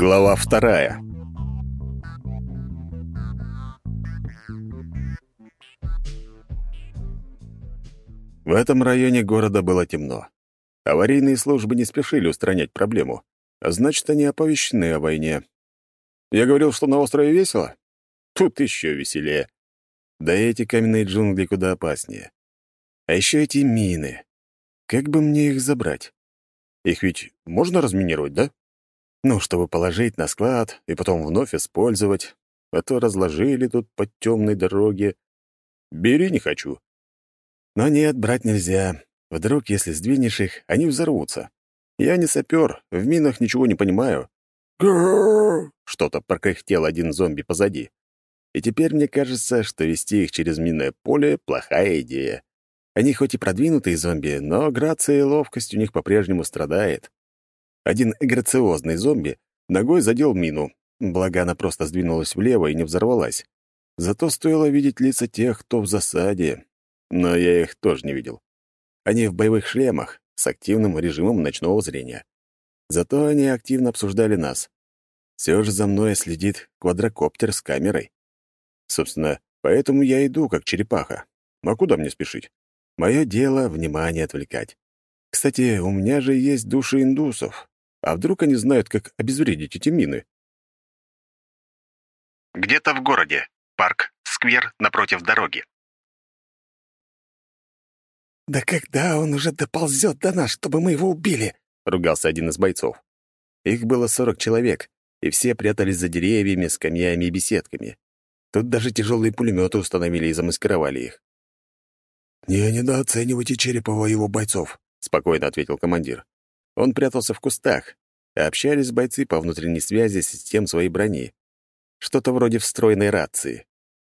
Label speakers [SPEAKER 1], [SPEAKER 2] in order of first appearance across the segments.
[SPEAKER 1] Глава вторая. В этом районе города было темно. Аварийные службы не спешили устранять проблему, а значит, они оповещены о войне. Я говорил, что на острове весело? Тут еще веселее. Да эти каменные джунгли куда опаснее. А еще эти мины. Как бы мне их забрать? Их ведь можно разминировать, да? Ну, чтобы положить на склад и потом вновь использовать. А то разложили тут по темной дороге. Бери не хочу. Но нет, брать нельзя. Вдруг, если сдвинешь их, они взорвутся. Я не сапер, в минах ничего не понимаю. Что-то прокряхтел один зомби позади. И теперь мне кажется, что вести их через минное поле — плохая идея. Они хоть и продвинутые зомби, но грация и ловкость у них по-прежнему страдает. Один грациозный зомби ногой задел мину, благо она просто сдвинулась влево и не взорвалась. Зато стоило видеть лица тех, кто в засаде. Но я их тоже не видел. Они в боевых шлемах, с активным режимом ночного зрения. Зато они активно обсуждали нас. Все же за мной следит квадрокоптер с камерой. Собственно, поэтому я иду, как черепаха. А куда мне спешить? Мое дело — внимание отвлекать. Кстати, у меня же есть души индусов. А вдруг они знают, как обезвредить эти мины?
[SPEAKER 2] Где-то в городе. Парк, сквер напротив дороги.
[SPEAKER 3] «Да когда он уже доползет до нас, чтобы мы его убили?»
[SPEAKER 1] — ругался один из бойцов. Их было сорок человек, и все прятались за деревьями, скамьями и беседками. Тут даже тяжелые пулеметы установили и замаскировали их.
[SPEAKER 3] «Не недооценивайте Черепова и его бойцов», —
[SPEAKER 1] спокойно ответил командир. Он прятался в кустах, а общались бойцы по внутренней связи систем своей брони. Что-то вроде встроенной рации.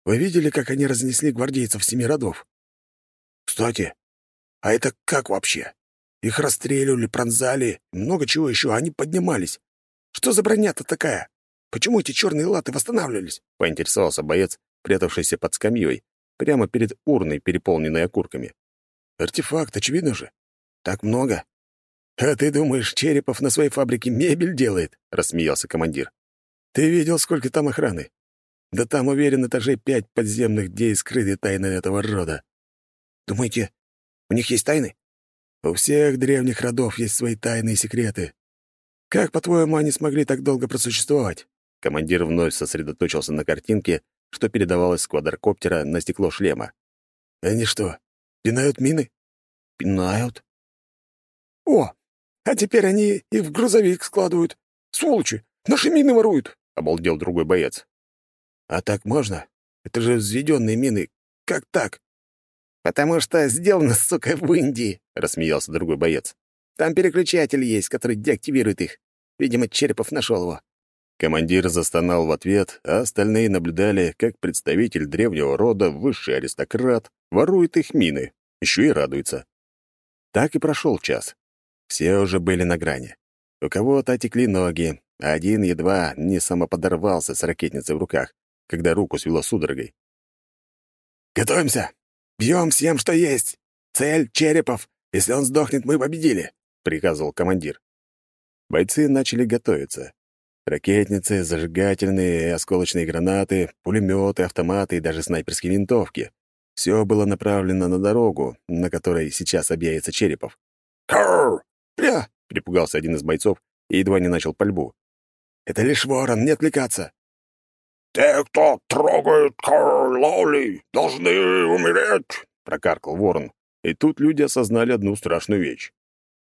[SPEAKER 3] «Вы видели, как они разнесли гвардейцев семи родов? Кстати, а это как вообще? Их расстреливали, пронзали, много чего еще, а они поднимались. Что за броня-то такая? Почему эти черные латы восстанавливались?»
[SPEAKER 1] — поинтересовался боец, прятавшийся под скамьей, прямо перед урной, переполненной окурками.
[SPEAKER 3] «Артефакт, очевидно же. Так много. А ты думаешь, Черепов на своей фабрике мебель делает?» — рассмеялся командир. «Ты видел, сколько там охраны? Да там, уверен, этажей пять подземных, где и скрыты тайны этого рода. Думаете, у них есть тайны? У всех древних родов есть свои тайны и секреты. Как, по-твоему, они смогли так долго просуществовать?»
[SPEAKER 1] Командир вновь сосредоточился на картинке, что передавалось с квадрокоптера на стекло шлема.
[SPEAKER 3] «Они что, пинают мины?»
[SPEAKER 1] «Пинают?»
[SPEAKER 3] «О, а теперь они их в грузовик складывают. Сволочи, наши мины воруют!» — обалдел другой боец. «А так можно? Это же взведенные мины. Как так?»
[SPEAKER 4] «Потому что сделано, сука, в Индии», — рассмеялся другой боец. «Там переключатель есть, который деактивирует их. Видимо, Черепов нашел его.
[SPEAKER 1] Командир застонал в ответ, а остальные наблюдали, как представитель древнего рода, высший аристократ, ворует их мины, еще и радуется. Так и прошел час. Все уже были на грани. У кого-то отекли ноги, а один едва не самоподорвался с ракетницей в руках, когда руку свело судорогой.
[SPEAKER 3] «Готовимся! Бьем всем, что есть! Цель — Черепов! Если он сдохнет, мы победили!» — приказывал командир.
[SPEAKER 1] Бойцы начали готовиться. Ракетницы, зажигательные и осколочные гранаты, пулеметы, автоматы и даже снайперские винтовки. Все было направлено на дорогу, на которой сейчас объявится Черепов.
[SPEAKER 3] «Карр!
[SPEAKER 1] Бля!» — припугался один из бойцов и едва не начал пальбу.
[SPEAKER 3] «Это лишь ворон, не отвлекаться!»
[SPEAKER 5] «Те, кто трогает Лоли, должны умереть!»
[SPEAKER 1] — прокаркал ворон. И тут люди осознали одну страшную вещь.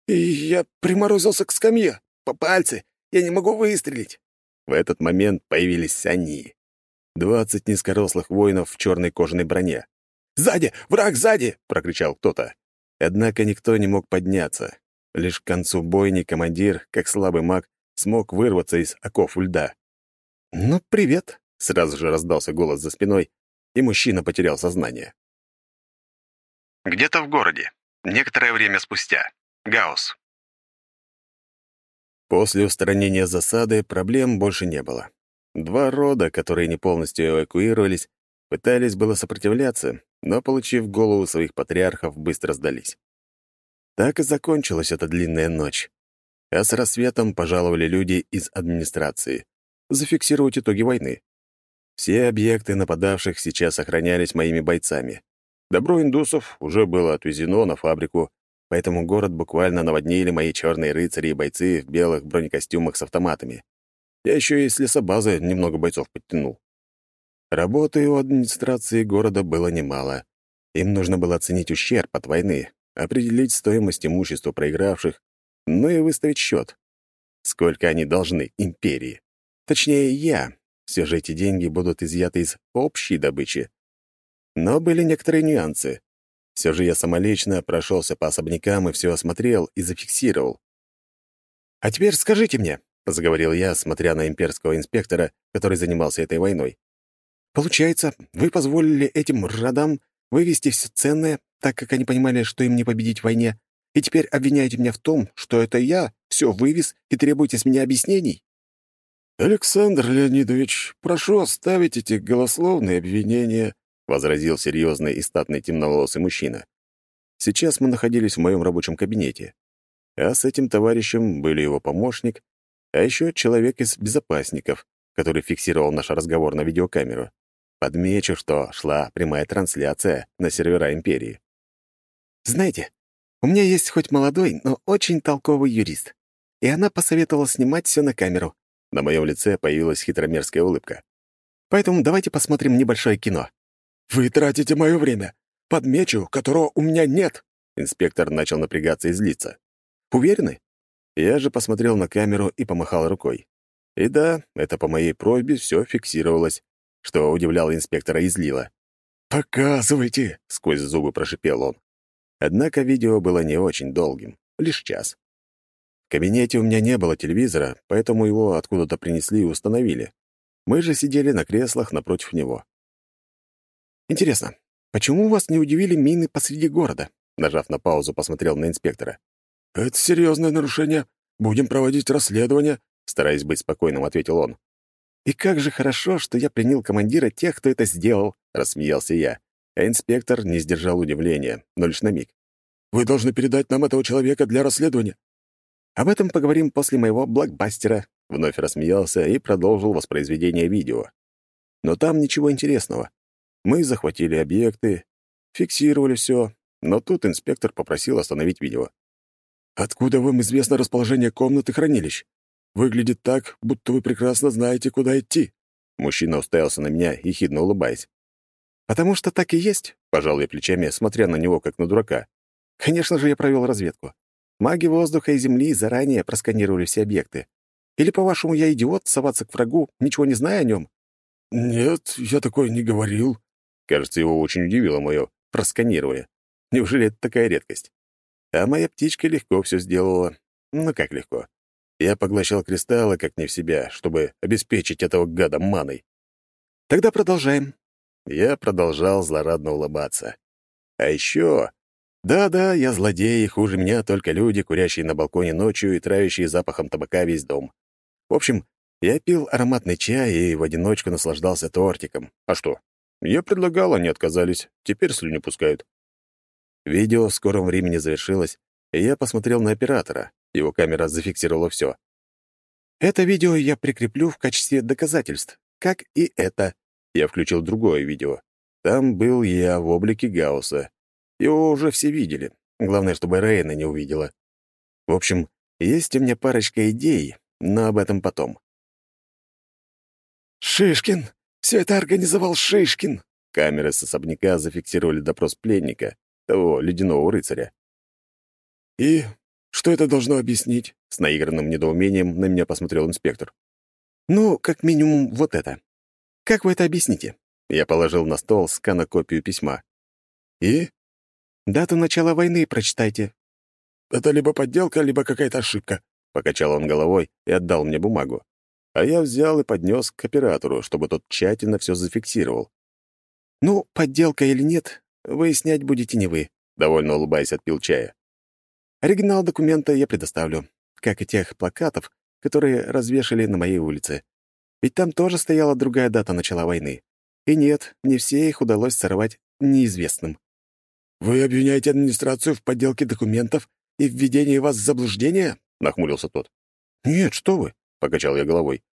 [SPEAKER 3] «И я приморозился к скамье, по пальцы, я не могу выстрелить!»
[SPEAKER 1] В этот момент появились они. Двадцать низкорослых воинов в черной кожаной броне.
[SPEAKER 3] «Сзади! Враг сзади!»
[SPEAKER 1] — прокричал кто-то. Однако никто не мог подняться. Лишь к концу бойни командир, как слабый маг, смог вырваться из оков льда. «Ну, привет!» — сразу же раздался голос за спиной, и мужчина потерял сознание.
[SPEAKER 2] Где-то в городе. Некоторое время спустя. Гаус.
[SPEAKER 1] После устранения засады проблем больше не было. Два рода, которые не полностью эвакуировались, пытались было сопротивляться, но, получив голову своих патриархов, быстро сдались. Так и закончилась эта длинная ночь. А с рассветом пожаловали люди из администрации зафиксировать итоги войны. Все объекты нападавших сейчас охранялись моими бойцами. Добро индусов уже было отвезено на фабрику, поэтому город буквально наводнили мои черные рыцари и бойцы в белых бронекостюмах с автоматами. Я еще и с лесобазы немного бойцов подтянул. Работы у администрации города было немало. Им нужно было оценить ущерб от войны, определить стоимость имущества проигравших, ну и выставить счет. Сколько они должны империи. Точнее, я. Все же эти деньги будут изъяты из общей добычи. Но были некоторые нюансы. Все же я самолично прошелся по особнякам и все осмотрел и зафиксировал. «А теперь скажите мне», — заговорил я, смотря на имперского инспектора, который занимался этой войной. «Получается, вы позволили этим родам вывести все ценное, так как они понимали, что им не победить в войне, и теперь обвиняете меня в том, что это я все вывез и требуете с меня объяснений?»
[SPEAKER 3] «Александр Леонидович, прошу оставить эти голословные обвинения», — возразил серьезный и статный темноволосый мужчина. Сейчас мы находились в моем рабочем кабинете, а с этим товарищем были его помощник а еще человек из безопасников, который фиксировал наш разговор на видеокамеру. Подмечу, что шла прямая трансляция на сервера Империи.
[SPEAKER 4] «Знаете, у меня есть хоть молодой, но очень толковый юрист, и она посоветовала снимать все на камеру».
[SPEAKER 1] На моем лице появилась хитромерзкая улыбка.
[SPEAKER 4] «Поэтому давайте посмотрим небольшое кино».
[SPEAKER 3] «Вы тратите мое время. Подмечу, которого у меня нет».
[SPEAKER 1] Инспектор начал напрягаться и злиться. «Уверены?» Я же посмотрел на камеру и помахал рукой. И да, это по моей просьбе все фиксировалось, что удивляло инспектора и злило.
[SPEAKER 3] «Показывайте!» — сквозь зубы прошипел он.
[SPEAKER 1] Однако видео было не очень долгим, лишь час. В кабинете у меня не было телевизора, поэтому его откуда-то принесли и установили. Мы же сидели на креслах напротив него.
[SPEAKER 4] «Интересно, почему вас не удивили мины посреди города?» Нажав на паузу, посмотрел на инспектора.
[SPEAKER 3] «Это серьезное нарушение. Будем проводить расследование», —
[SPEAKER 1] стараясь быть спокойным, ответил он.
[SPEAKER 4] «И как же хорошо, что я принял командира тех, кто это сделал», — рассмеялся я. А инспектор не сдержал удивления, но лишь на миг.
[SPEAKER 3] «Вы должны передать нам этого человека для расследования».
[SPEAKER 4] «Об этом поговорим после моего блокбастера», —
[SPEAKER 1] вновь рассмеялся и продолжил воспроизведение видео. Но там ничего интересного. Мы захватили объекты, фиксировали все, но тут инспектор попросил остановить видео.
[SPEAKER 3] Откуда вам известно расположение комнат и хранилищ? Выглядит так, будто вы прекрасно знаете, куда идти».
[SPEAKER 1] Мужчина уставился на меня, ехидно улыбаясь.
[SPEAKER 4] «Потому что так и есть», — пожал я плечами, смотря на него, как на дурака. «Конечно же, я провел разведку. Маги воздуха и земли заранее просканировали все объекты. Или, по-вашему, я идиот соваться к врагу, ничего не зная о нем?»
[SPEAKER 3] «Нет, я такое не говорил».
[SPEAKER 1] Кажется, его очень удивило мое просканирование. Неужели это такая редкость? А моя птичка легко все сделала. Ну как легко? Я поглощал кристаллы как не в себя, чтобы обеспечить этого гада маной.
[SPEAKER 4] Тогда продолжаем.
[SPEAKER 1] Я продолжал злорадно улыбаться. А еще... Да-да, я злодей, хуже меня только люди, курящие на балконе ночью и травящие запахом табака весь дом. В общем, я пил ароматный чай и в одиночку наслаждался тортиком. А что? Я предлагал, они отказались. Теперь слюни пускают. Видео в скором времени завершилось, и я посмотрел на оператора. Его камера зафиксировала все.
[SPEAKER 4] «Это видео я прикреплю в качестве доказательств, как и это».
[SPEAKER 1] Я включил другое видео. Там был я в облике Гаусса. Его уже все видели. Главное, чтобы Рейна не увидела. В общем, есть у меня парочка идей, но об этом потом.
[SPEAKER 3] «Шишкин! Все это организовал Шишкин!»
[SPEAKER 1] Камеры с особняка зафиксировали допрос пленника того ледяного рыцаря.
[SPEAKER 3] «И что это должно объяснить?»
[SPEAKER 1] С наигранным недоумением на меня посмотрел инспектор.
[SPEAKER 4] «Ну, как минимум, вот это. Как вы это объясните?»
[SPEAKER 1] Я положил на стол сканокопию письма.
[SPEAKER 3] «И?»
[SPEAKER 4] «Дату начала войны прочитайте».
[SPEAKER 3] «Это либо подделка, либо какая-то ошибка», —
[SPEAKER 1] покачал он головой и отдал мне бумагу. А я взял и поднес к оператору, чтобы тот тщательно все зафиксировал.
[SPEAKER 4] «Ну, подделка или нет, Выяснять будете не вы», —
[SPEAKER 1] довольно улыбаясь отпил чая.
[SPEAKER 4] «Оригинал документа я предоставлю, как и тех плакатов, которые развешали на моей улице. Ведь там тоже стояла другая дата начала войны. И нет, не все их удалось сорвать неизвестным».
[SPEAKER 3] «Вы обвиняете администрацию в подделке документов и введении вас в заблуждение?»
[SPEAKER 1] нахмурился тот.
[SPEAKER 4] «Нет, что вы!» — покачал я головой.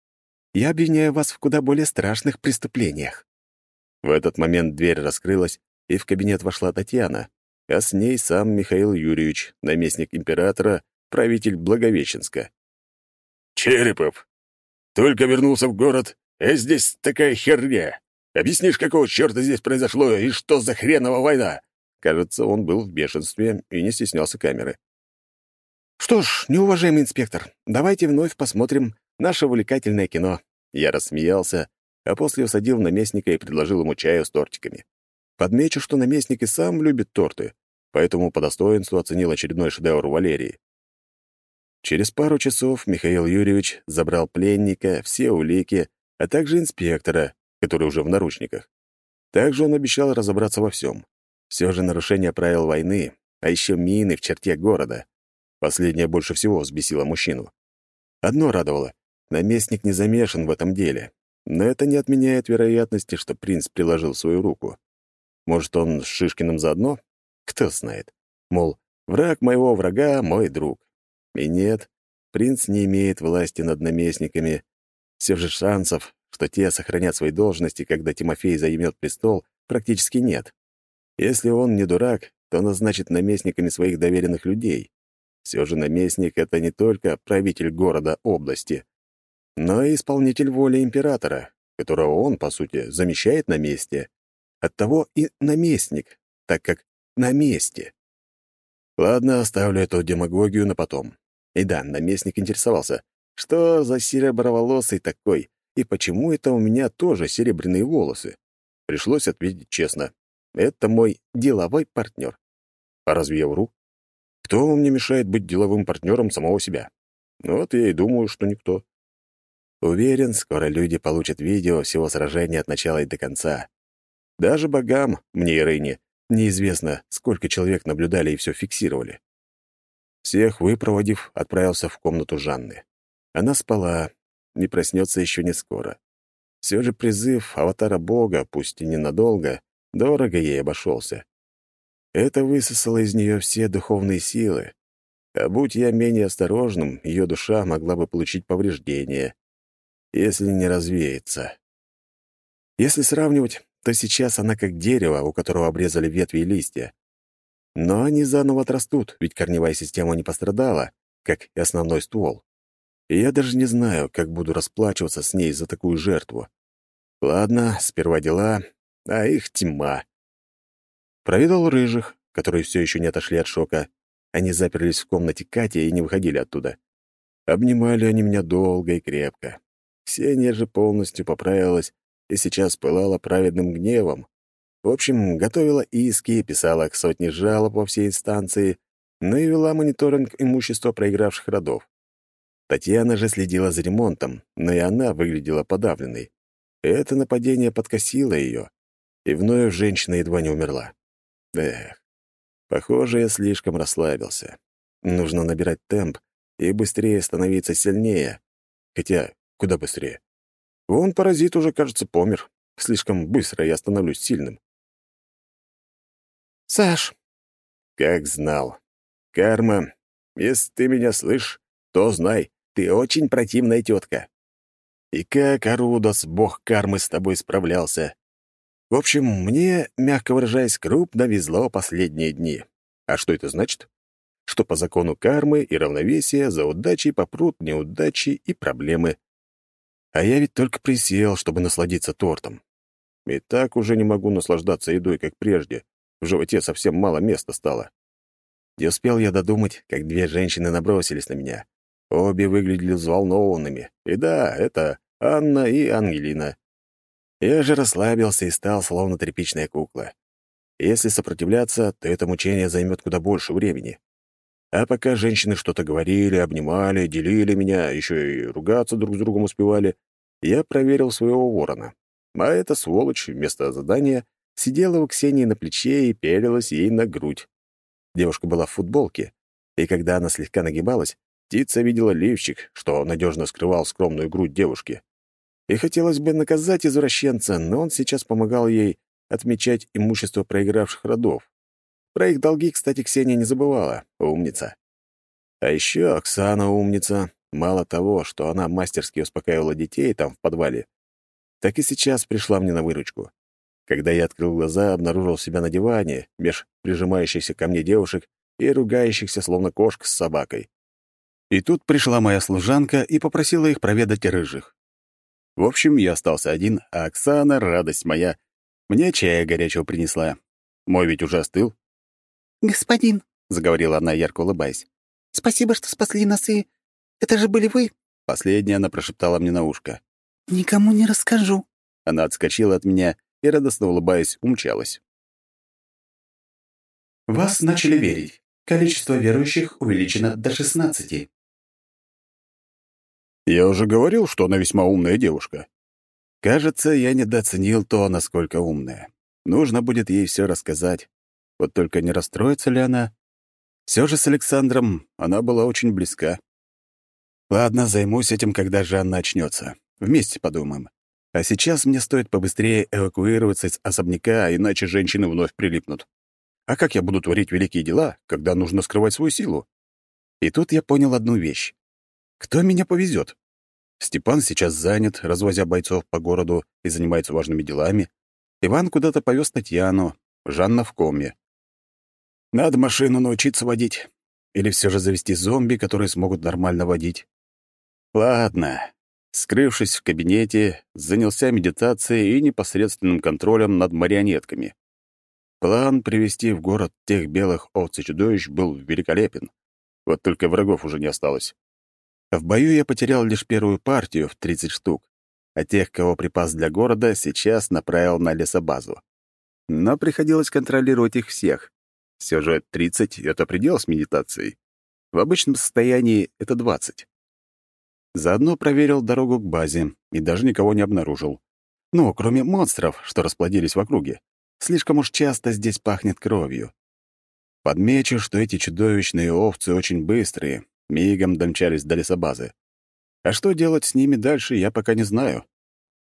[SPEAKER 4] «Я обвиняю вас в куда более страшных преступлениях».
[SPEAKER 1] В этот момент дверь раскрылась, и в кабинет вошла Татьяна, а с ней сам Михаил Юрьевич, наместник императора, правитель Благовещенска.
[SPEAKER 5] «Черепов, только вернулся в город, а здесь такая херня. Объяснишь, какого черта здесь произошло и что за хренова война?»
[SPEAKER 1] Кажется, он был в бешенстве и не стеснялся камеры.
[SPEAKER 4] «Что ж, неуважаемый инспектор, давайте вновь посмотрим наше увлекательное кино».
[SPEAKER 1] Я рассмеялся, а после усадил наместника и предложил ему чаю с тортиками. Подмечу, что наместник и сам любит торты, поэтому по достоинству оценил очередной шедевр Валерии. Через пару часов Михаил Юрьевич забрал пленника, все улики, а также инспектора, который уже в наручниках. Также он обещал разобраться во всем. Все же нарушение правил войны, а еще мины в черте города. Последнее больше всего взбесило мужчину. Одно радовало — наместник не замешан в этом деле. Но это не отменяет вероятности, что принц приложил свою руку. Может, он с Шишкиным заодно? Кто знает. Мол, враг моего врага — мой друг. И нет, принц не имеет власти над наместниками. Все же шансов, что те сохранят свои должности, когда Тимофей займет престол, практически нет. Если он не дурак, то назначит наместниками своих доверенных людей. Все же наместник — это не только правитель города, области, но и исполнитель воли императора, которого он, по сути, замещает на месте. Оттого и наместник, так как на месте. Ладно, оставлю эту демагогию на потом. И да, наместник интересовался, что за сереброволосый такой, и почему это у меня тоже серебряные волосы. Пришлось ответить честно. Это мой деловой партнер. А разве я вру? Кто мне мешает быть деловым партнером самого себя? Вот я и думаю, что никто. Уверен, скоро люди получат видео всего сражения от начала и до конца. Даже богам, мне и Рейне, неизвестно, сколько человек наблюдали и все фиксировали. Всех выпроводив, отправился в комнату Жанны. Она спала, не проснется еще не скоро. Все же призыв аватара бога, пусть и ненадолго, дорого ей обошелся. Это высосало из нее все духовные силы. А будь я менее осторожным, ее душа могла бы получить повреждения, если не развеется. Если сравнивать, то сейчас она как дерево, у которого обрезали ветви и листья. Но они заново отрастут, ведь корневая система не пострадала, как и основной ствол. И я даже не знаю, как буду расплачиваться с ней за такую жертву. Ладно, сперва дела, а их тьма. Проведал рыжих, которые все еще не отошли от шока. Они заперлись в комнате Кати и не выходили оттуда. Обнимали они меня долго и крепко. Ксения же полностью поправилась и сейчас пылала праведным гневом. В общем, готовила иски, писала к сотне жалоб во все инстанции, но и вела мониторинг имущества проигравших родов. Татьяна же следила за ремонтом, но и она выглядела подавленной. Это нападение подкосило ее, и вновь женщина едва не умерла. Эх, похоже, я слишком расслабился. Нужно набирать темп и быстрее становиться сильнее. Хотя, куда быстрее? Вон паразит уже, кажется, помер. Слишком быстро я становлюсь сильным.
[SPEAKER 4] «Саш!»
[SPEAKER 1] Как знал. Карма, если ты меня слышишь, то знай, ты очень противная тетка. И как Арудос, бог кармы, с тобой справлялся. В общем, мне, мягко выражаясь, крупно везло последние дни. А что это значит? Что по закону кармы и равновесия за удачей попрут неудачи и проблемы. А я ведь только присел, чтобы насладиться тортом. И так уже не могу наслаждаться едой, как прежде. В животе совсем мало места стало. Не успел я додумать, как две женщины набросились на меня. Обе выглядели взволнованными. И да, это Анна и Ангелина. Я же расслабился и стал словно тряпичная кукла. Если сопротивляться, то это мучение займет куда больше времени. А пока женщины что-то говорили, обнимали, делили меня, еще и ругаться друг с другом успевали, я проверил своего ворона. А эта сволочь вместо задания сидела у Ксении на плече и пялилась ей на грудь. Девушка была в футболке, и когда она слегка нагибалась, птица видела лифчик, что надежно скрывал скромную грудь девушки. И хотелось бы наказать извращенца, но он сейчас помогал ей отмечать имущество проигравших родов. Про их долги, кстати, Ксения не забывала, умница. А еще Оксана умница. Мало того, что она мастерски успокаивала детей там в подвале, так и сейчас пришла мне на выручку. Когда я открыл глаза, обнаружил себя на диване, меж прижимающихся ко мне девушек и ругающихся, словно кошка с собакой. И тут пришла моя служанка и попросила их проведать рыжих. В общем, я остался один, а Оксана, радость моя, мне чая горячего принесла. Мой ведь уже остыл.
[SPEAKER 6] «Господин», —
[SPEAKER 1] заговорила она, ярко улыбаясь, —
[SPEAKER 6] «спасибо, что спасли нас и... Это же были вы?»
[SPEAKER 1] Последняя она прошептала мне на ушко.
[SPEAKER 6] «Никому не расскажу».
[SPEAKER 1] Она отскочила от меня и, радостно улыбаясь, умчалась.
[SPEAKER 7] Вас начали верить. Количество верующих увеличено до 16.
[SPEAKER 1] Я уже говорил, что она весьма умная девушка. Кажется, я недооценил то, насколько умная. Нужно будет ей все рассказать. Вот только не расстроится ли она? Все же с Александром она была очень близка. Ладно, займусь этим, когда Жанна очнется. Вместе подумаем. А сейчас мне стоит побыстрее эвакуироваться из особняка, иначе женщины вновь прилипнут. А как я буду творить великие дела, когда нужно скрывать свою силу? И тут я понял одну вещь. Кто меня повезет? Степан сейчас занят, развозя бойцов по городу и занимается важными делами. Иван куда-то повез Татьяну, Жанна в коме. Надо машину научиться водить. Или все же завести зомби, которые смогут нормально водить. Ладно. Скрывшись в кабинете, занялся медитацией и непосредственным контролем над марионетками. План привести в город тех белых овц и чудовищ был великолепен. Вот только врагов уже не осталось. В бою я потерял лишь первую партию в 30 штук, а тех, кого припас для города, сейчас направил на лесобазу. Но приходилось контролировать их всех. Все же 30 — это предел с медитацией. В обычном состоянии это 20. Заодно проверил дорогу к базе и даже никого не обнаружил. Ну, кроме монстров, что расплодились в округе. Слишком уж часто здесь пахнет кровью. Подмечу, что эти чудовищные овцы очень быстрые, мигом домчались до лесобазы. А что делать с ними дальше, я пока не знаю.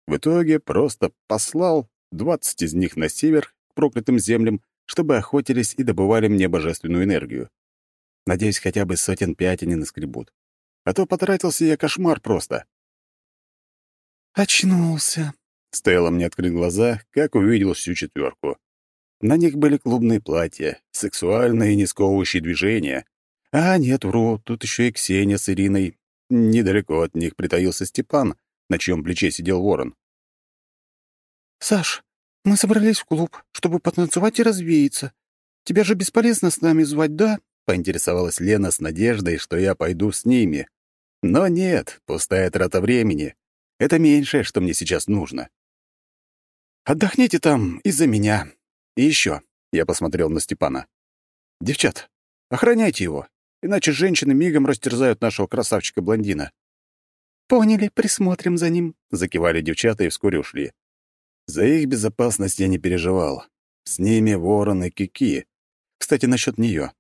[SPEAKER 1] В итоге просто послал 20 из них на север, к проклятым землям, чтобы охотились и добывали мне божественную энергию. Надеюсь, хотя бы сотен пять они наскребут. А то потратился я кошмар просто.
[SPEAKER 6] «Очнулся», —
[SPEAKER 1] стоило мне открыть глаза, как увидел всю четверку. На них были клубные платья, сексуальные и не сковывающие движения. А нет, вру, тут еще и Ксения с Ириной. Недалеко от них притаился Степан, на чьем плече сидел ворон.
[SPEAKER 6] «Саш, мы собрались в клуб, чтобы потанцевать и развеяться. Тебя же бесполезно с нами звать, да?» — поинтересовалась Лена с надеждой, что я пойду с ними. Но нет, пустая трата времени. Это меньшее, что мне сейчас нужно. «Отдохните там из-за меня. И еще», — я посмотрел на Степана. «Девчат, охраняйте его, иначе женщины мигом растерзают нашего красавчика-блондина». «Поняли, присмотрим за ним», —
[SPEAKER 1] закивали девчата и вскоре ушли. За их безопасность я не переживал. С ними ворон и кики. Кстати, насчет нее.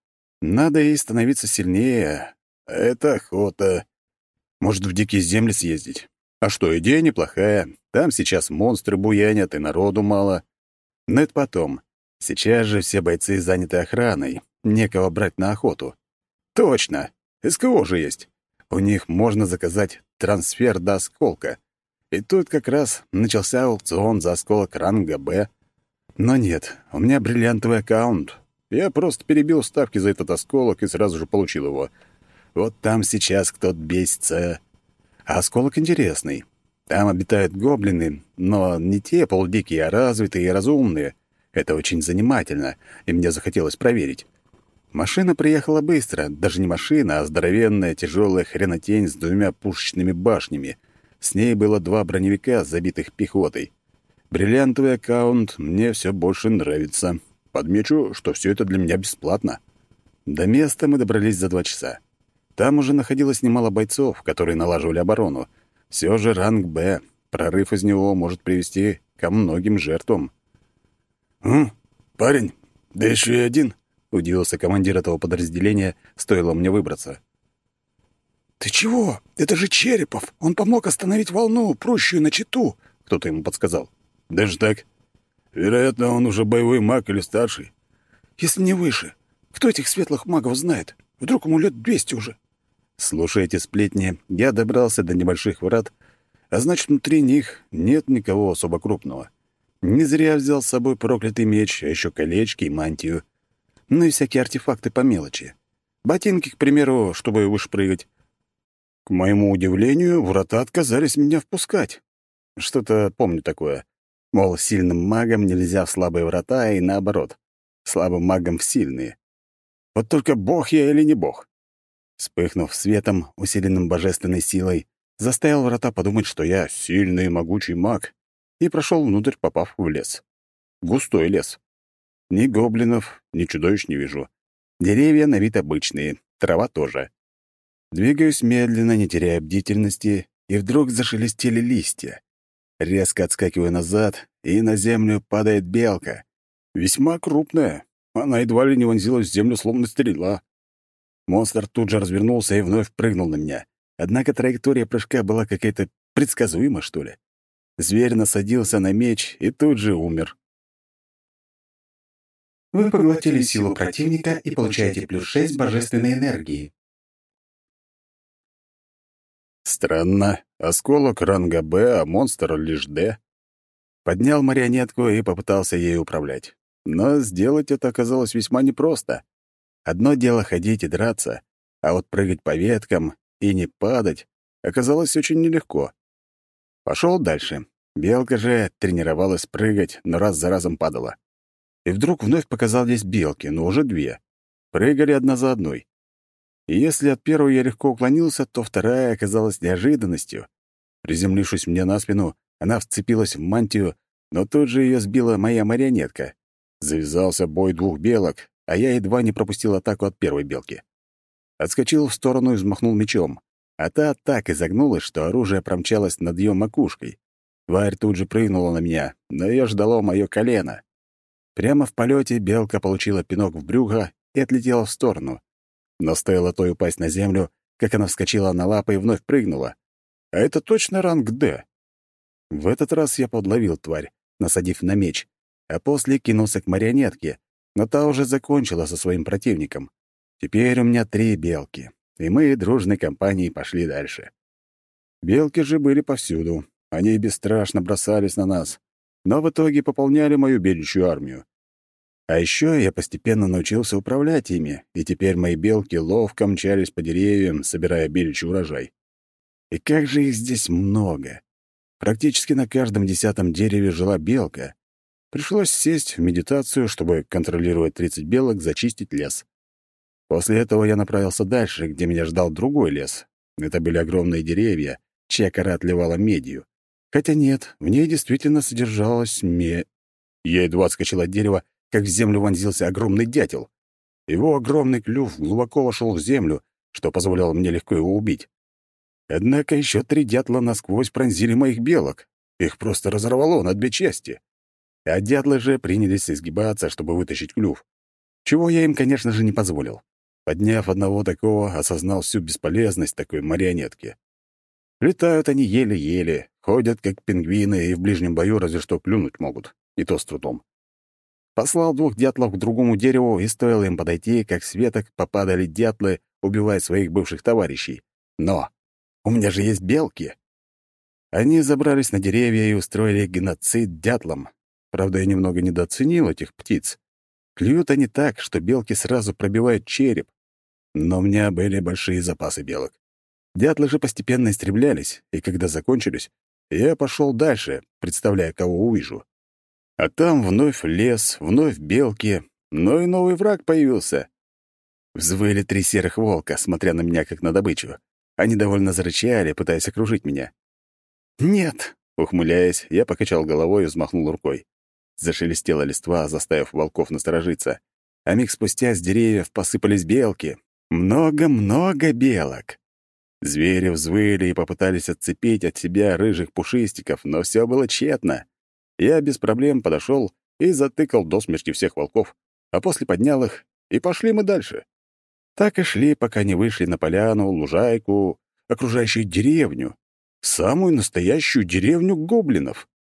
[SPEAKER 1] Надо ей становиться сильнее. Это охота. Может, в дикие земли съездить? А что, идея неплохая. Там сейчас монстры буянят, и народу мало. Но это потом. Сейчас же все бойцы заняты охраной. Некого брать на охоту. Точно. СКО же есть. У них можно заказать трансфер до осколка. И тут как раз начался аукцион за осколок ранга «Б». Но нет, у меня бриллиантовый аккаунт. Я просто перебил ставки за этот осколок и сразу же получил его. Вот там сейчас кто-то бесится. А осколок интересный. Там обитают гоблины, но не те полдикие, а развитые и разумные. Это очень занимательно, и мне захотелось проверить. Машина приехала быстро, даже не машина, а здоровенная тяжелая хренотень с двумя пушечными башнями. С ней было два броневика, забитых пехотой. Бриллиантовый аккаунт мне все больше нравится. Подмечу, что все это для меня бесплатно. До места мы добрались за два часа. Там уже находилось немало бойцов, которые налаживали оборону. Все же ранг «Б». Прорыв из него может привести ко многим жертвам. «М, парень, да еще и один», — удивился командир этого подразделения, стоило мне выбраться.
[SPEAKER 3] «Ты чего? Это же Черепов! Он помог остановить волну, прущую на читу!»
[SPEAKER 1] — кто-то ему подсказал. «Даже так? Вероятно, он уже боевой маг или старший».
[SPEAKER 3] «Если не выше. Кто этих светлых магов знает? Вдруг ему лет двести уже?»
[SPEAKER 6] Слушая эти сплетни, я добрался до небольших врат, а значит, внутри них нет никого особо крупного. Не зря взял с собой проклятый меч, а еще колечки и мантию. Ну и всякие артефакты по мелочи. Ботинки, к примеру, чтобы выше прыгать. К моему удивлению, врата отказались меня впускать. Что-то помню такое. Мол, сильным магам нельзя в слабые врата, и наоборот. Слабым магам в сильные. Вот только бог я или не бог? Вспыхнув светом, усиленным божественной силой, заставил врата подумать, что я сильный и могучий маг, и прошел внутрь, попав в лес. Густой лес. Ни гоблинов, ни чудовищ не вижу. Деревья на вид обычные, трава тоже. Двигаюсь медленно, не теряя бдительности, и вдруг зашелестели листья. Резко отскакиваю назад, и на землю падает белка. Весьма крупная. Она едва ли не вонзилась в землю, словно стрела. Монстр тут же развернулся и вновь прыгнул на меня. Однако траектория прыжка была какая-то предсказуема, что ли. Зверь насадился на меч и тут же умер.
[SPEAKER 7] Вы поглотили силу противника и получаете плюс 6 божественной энергии.
[SPEAKER 6] Странно. Осколок ранга Б, а монстр лишь Д. Поднял марионетку и попытался ей управлять. Но сделать это оказалось весьма непросто. Одно дело ходить и драться, а вот прыгать по веткам и не падать оказалось очень нелегко. Пошел дальше. Белка же тренировалась прыгать, но раз за разом падала. И вдруг вновь показались белки, но уже две. Прыгали одна за одной. И если от первой я легко уклонился, то вторая оказалась неожиданностью. Приземлившись мне на спину, она вцепилась в мантию, но тут же ее сбила моя марионетка. Завязался бой двух белок, а я едва не пропустил атаку от первой белки. Отскочил в сторону и взмахнул мечом, а та так изогнулась, что оружие промчалось над ее макушкой. Тварь тут же прыгнула на меня, но ее ждало мое колено. Прямо в полете белка получила пинок в брюхо и отлетела в сторону. Но стоило той упасть на землю, как она вскочила на лапы и вновь прыгнула. А это точно ранг «Д». В этот раз я подловил тварь, насадив на меч, а после кинулся к марионетке, но та уже закончила со своим противником. Теперь у меня три белки, и мы дружной компанией пошли дальше. Белки же были повсюду. Они бесстрашно бросались на нас, но в итоге пополняли мою беличью армию. А еще я постепенно научился управлять ими, и теперь мои белки ловко мчались по деревьям, собирая беличий урожай. И как же их здесь много! Практически на каждом десятом дереве жила белка, Пришлось сесть в медитацию, чтобы контролировать 30 белок, зачистить лес. После этого я направился дальше, где меня ждал другой лес. Это были огромные деревья, чья кора отливала медью. Хотя нет, в ней действительно содержалась ме... Я едва отскочил от дерева, как в землю вонзился огромный дятел. Его огромный клюв глубоко вошел в землю, что позволяло мне легко его убить. Однако еще три дятла насквозь пронзили моих белок. Их просто разорвало на две части а дятлы же принялись изгибаться, чтобы вытащить клюв. Чего я им, конечно же, не позволил. Подняв одного такого, осознал всю бесполезность такой марионетки. Летают они еле-еле, ходят как пингвины и в ближнем бою разве что плюнуть могут, и то с трудом. Послал двух дятлов к другому дереву, и стоило им подойти, как с веток попадали дятлы, убивая своих бывших товарищей. Но у меня же есть белки. Они забрались на деревья и устроили геноцид дятлам, Правда, я немного недооценил этих птиц. Клюют они так, что белки сразу пробивают череп. Но у меня были большие запасы белок. Дятлы же постепенно истреблялись, и когда закончились, я пошел дальше, представляя, кого увижу. А там вновь лес, вновь белки, но и новый враг появился. Взвыли три серых волка, смотря на меня как на добычу. Они довольно зарычали, пытаясь окружить меня. «Нет!» — ухмыляясь, я покачал головой и взмахнул рукой. Зашелестела листва, заставив волков насторожиться. А миг спустя с деревьев посыпались белки. Много-много белок. Звери взвыли и попытались отцепить от себя рыжих пушистиков, но все было тщетно. Я без проблем подошел и затыкал до смерти всех волков, а после поднял их, и пошли мы дальше. Так и шли, пока не вышли на поляну, лужайку, окружающую деревню, самую настоящую деревню гоблинов.